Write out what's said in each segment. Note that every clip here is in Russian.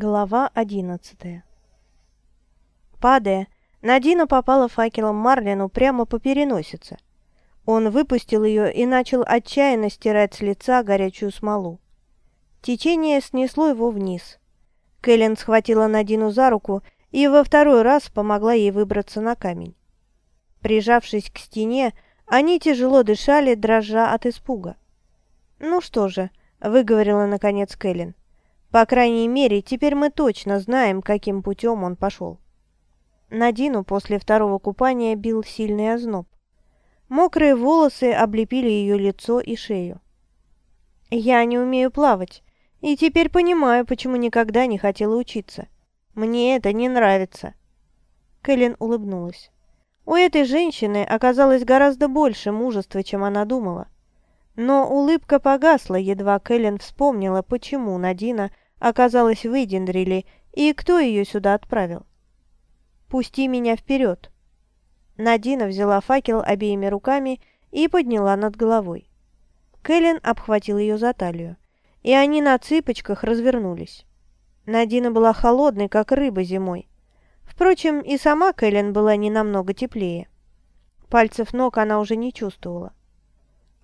Глава одиннадцатая Падая, Надина попала факелом Марлину прямо по переносице. Он выпустил ее и начал отчаянно стирать с лица горячую смолу. Течение снесло его вниз. Кэлен схватила Надину за руку и во второй раз помогла ей выбраться на камень. Прижавшись к стене, они тяжело дышали, дрожа от испуга. «Ну что же», — выговорила наконец Кэлен, — «по крайней мере, теперь мы точно знаем, каким путем он пошел». Надину после второго купания бил сильный озноб. Мокрые волосы облепили ее лицо и шею. «Я не умею плавать, и теперь понимаю, почему никогда не хотела учиться. Мне это не нравится». Кэлен улыбнулась. У этой женщины оказалось гораздо больше мужества, чем она думала. Но улыбка погасла, едва Кэлен вспомнила, почему Надина оказалась в Эдиндриле и кто ее сюда отправил. «Пусти меня вперед!» Надина взяла факел обеими руками и подняла над головой. Кэлен обхватил ее за талию, и они на цыпочках развернулись. Надина была холодной, как рыба зимой. Впрочем, и сама Кэлен была не намного теплее. Пальцев ног она уже не чувствовала.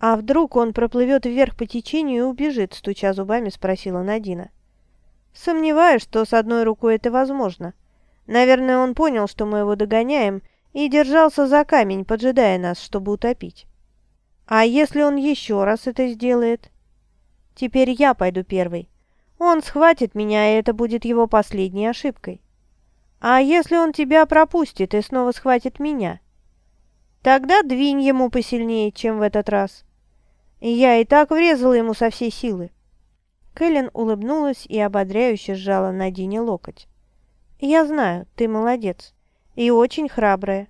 «А вдруг он проплывет вверх по течению и убежит?» – стуча зубами, спросила Надина. «Сомневаюсь, что с одной рукой это возможно. Наверное, он понял, что мы его догоняем, и держался за камень, поджидая нас, чтобы утопить. А если он еще раз это сделает? Теперь я пойду первый. Он схватит меня, и это будет его последней ошибкой. А если он тебя пропустит и снова схватит меня? Тогда двинь ему посильнее, чем в этот раз. Я и так врезала ему со всей силы. Кэлен улыбнулась и ободряюще сжала Надине локоть. «Я знаю, ты молодец. И очень храбрая».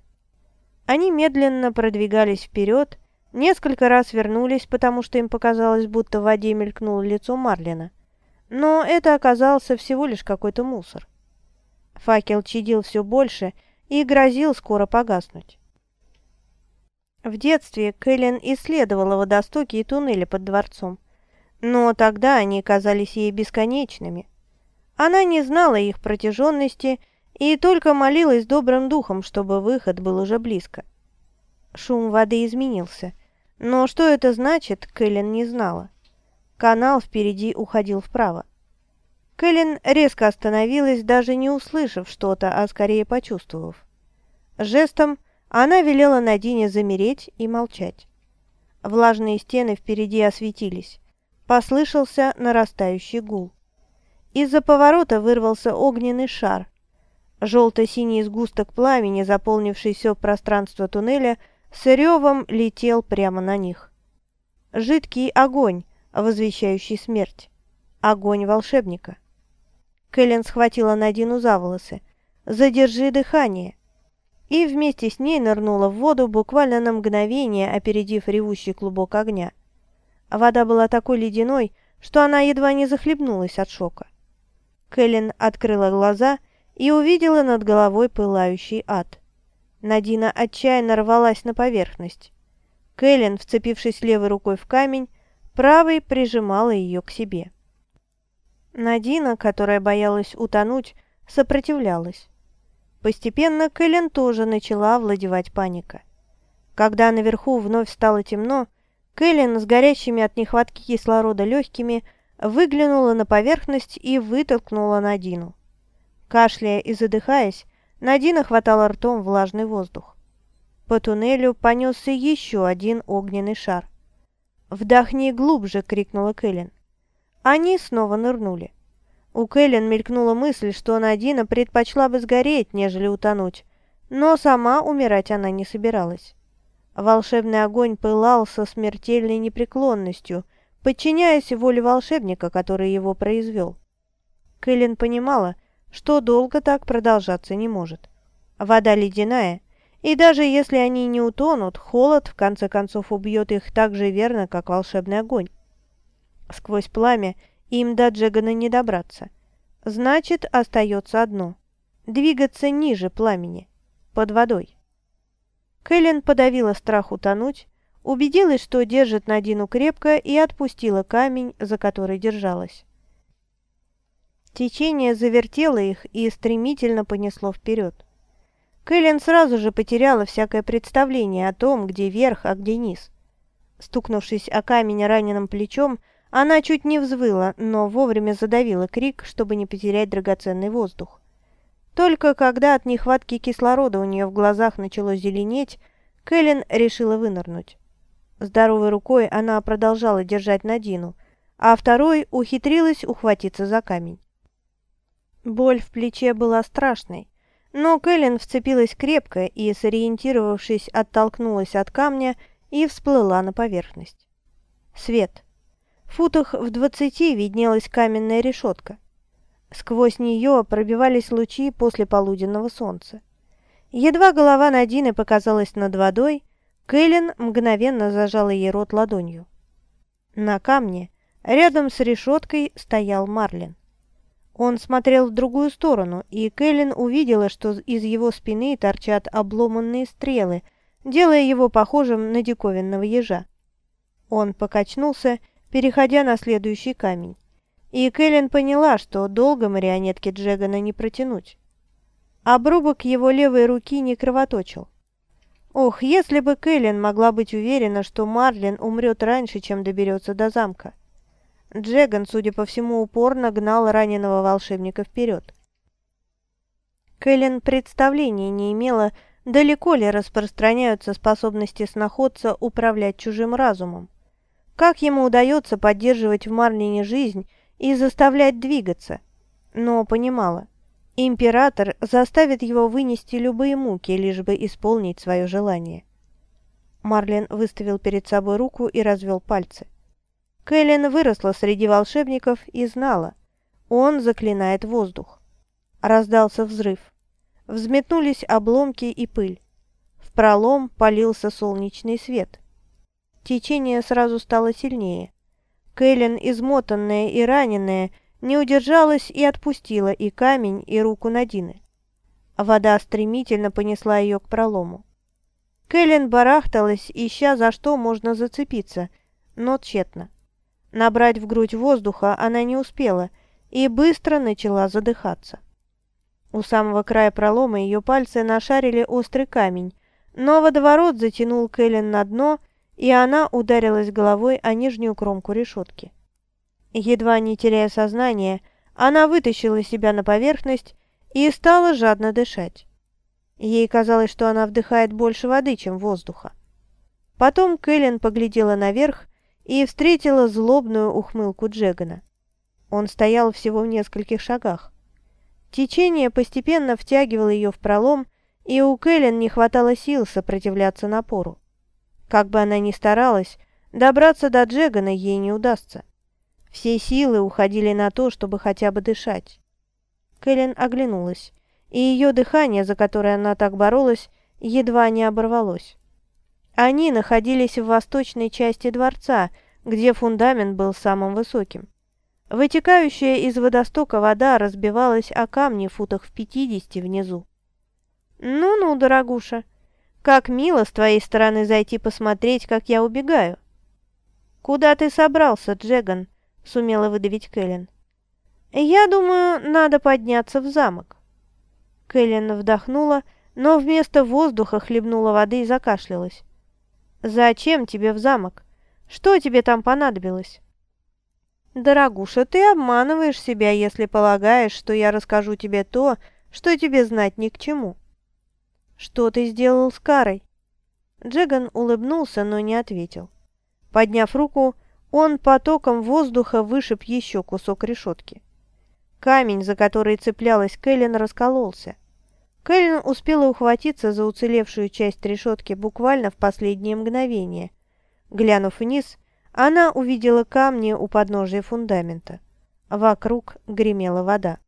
Они медленно продвигались вперед, несколько раз вернулись, потому что им показалось, будто в воде мелькнуло лицо Марлина. Но это оказался всего лишь какой-то мусор. Факел чадил все больше и грозил скоро погаснуть. В детстве Кэлен исследовала водостоки и туннели под дворцом, но тогда они казались ей бесконечными. Она не знала их протяженности и только молилась добрым духом, чтобы выход был уже близко. Шум воды изменился, но что это значит, Кэлен не знала. Канал впереди уходил вправо. Кэлен резко остановилась, даже не услышав что-то, а скорее почувствовав. Жестом она велела Надине замереть и молчать. Влажные стены впереди осветились. Послышался нарастающий гул. Из-за поворота вырвался огненный шар. Желто-синий сгусток пламени, заполнивший все пространство туннеля, с ревом летел прямо на них. Жидкий огонь, возвещающий смерть. Огонь волшебника. Кэлен схватила Надину за волосы. «Задержи дыхание!» И вместе с ней нырнула в воду, буквально на мгновение опередив ревущий клубок огня. Вода была такой ледяной, что она едва не захлебнулась от шока. Кэлен открыла глаза и увидела над головой пылающий ад. Надина отчаянно рвалась на поверхность. Кэлен, вцепившись левой рукой в камень, правой прижимала ее к себе. Надина, которая боялась утонуть, сопротивлялась. Постепенно Кэлен тоже начала овладевать паника. Когда наверху вновь стало темно, Кэлен с горящими от нехватки кислорода легкими выглянула на поверхность и вытолкнула Надину. Кашляя и задыхаясь, Надина хватала ртом влажный воздух. По туннелю понесся еще один огненный шар. «Вдохни глубже!» — крикнула Кэлен. Они снова нырнули. У Кэлен мелькнула мысль, что Надина предпочла бы сгореть, нежели утонуть, но сама умирать она не собиралась. Волшебный огонь пылал со смертельной непреклонностью, подчиняясь воле волшебника, который его произвел. Кэлен понимала, что долго так продолжаться не может. Вода ледяная, и даже если они не утонут, холод в конце концов убьет их так же верно, как волшебный огонь. Сквозь пламя им до Джегана не добраться. Значит, остается одно – двигаться ниже пламени, под водой. Кэлен подавила страх утонуть, убедилась, что держит Надину крепко и отпустила камень, за который держалась. Течение завертело их и стремительно понесло вперед. Кэлен сразу же потеряла всякое представление о том, где верх, а где низ. Стукнувшись о камень раненым плечом, она чуть не взвыла, но вовремя задавила крик, чтобы не потерять драгоценный воздух. Только когда от нехватки кислорода у нее в глазах начало зеленеть, Кэлен решила вынырнуть. Здоровой рукой она продолжала держать Надину, а второй ухитрилась ухватиться за камень. Боль в плече была страшной, но Кэлен вцепилась крепко и, сориентировавшись, оттолкнулась от камня и всплыла на поверхность. Свет. Футах в двадцати виднелась каменная решетка. Сквозь нее пробивались лучи после полуденного солнца. Едва голова Надины показалась над водой, Кэлен мгновенно зажала ей рот ладонью. На камне, рядом с решеткой, стоял Марлин. Он смотрел в другую сторону, и Кэлен увидела, что из его спины торчат обломанные стрелы, делая его похожим на диковинного ежа. Он покачнулся, переходя на следующий камень. И Кэлен поняла, что долго марионетки Джегана не протянуть. Обрубок его левой руки не кровоточил. Ох, если бы Кэлен могла быть уверена, что Марлин умрет раньше, чем доберется до замка. Джеган, судя по всему, упорно гнал раненого волшебника вперед. Кэлен представления не имела, далеко ли распространяются способности сноходца управлять чужим разумом. Как ему удается поддерживать в Марлине жизнь и заставлять двигаться, но понимала, император заставит его вынести любые муки, лишь бы исполнить свое желание. Марлин выставил перед собой руку и развел пальцы. Кэлен выросла среди волшебников и знала, он заклинает воздух. Раздался взрыв. Взметнулись обломки и пыль. В пролом полился солнечный свет. Течение сразу стало сильнее. Кэлен, измотанная и раненая, не удержалась и отпустила и камень, и руку Надины. Вода стремительно понесла ее к пролому. Кэлен барахталась, ища за что можно зацепиться, но тщетно. Набрать в грудь воздуха она не успела и быстро начала задыхаться. У самого края пролома ее пальцы нашарили острый камень, но водоворот затянул Кэлен на дно, и она ударилась головой о нижнюю кромку решетки. Едва не теряя сознание, она вытащила себя на поверхность и стала жадно дышать. Ей казалось, что она вдыхает больше воды, чем воздуха. Потом Кэлен поглядела наверх и встретила злобную ухмылку Джегана. Он стоял всего в нескольких шагах. Течение постепенно втягивало ее в пролом, и у Кэлен не хватало сил сопротивляться напору. Как бы она ни старалась, добраться до Джегана ей не удастся. Все силы уходили на то, чтобы хотя бы дышать. Кэлен оглянулась, и ее дыхание, за которое она так боролась, едва не оборвалось. Они находились в восточной части дворца, где фундамент был самым высоким. Вытекающая из водостока вода разбивалась о камни футах в пятидесяти внизу. «Ну-ну, дорогуша», как мило с твоей стороны зайти посмотреть, как я убегаю. Куда ты собрался, Джеган? Сумела выдавить Кэлен. Я думаю, надо подняться в замок. Кэлен вдохнула, но вместо воздуха хлебнула воды и закашлялась. «Зачем тебе в замок? Что тебе там понадобилось?» «Дорогуша, ты обманываешь себя, если полагаешь, что я расскажу тебе то, что тебе знать ни к чему». «Что ты сделал с Карой?» Джеган улыбнулся, но не ответил. Подняв руку, он потоком воздуха вышиб еще кусок решетки. Камень, за который цеплялась Кэлен, раскололся. Кэлен успела ухватиться за уцелевшую часть решетки буквально в последнее мгновение. Глянув вниз, она увидела камни у подножия фундамента. Вокруг гремела вода.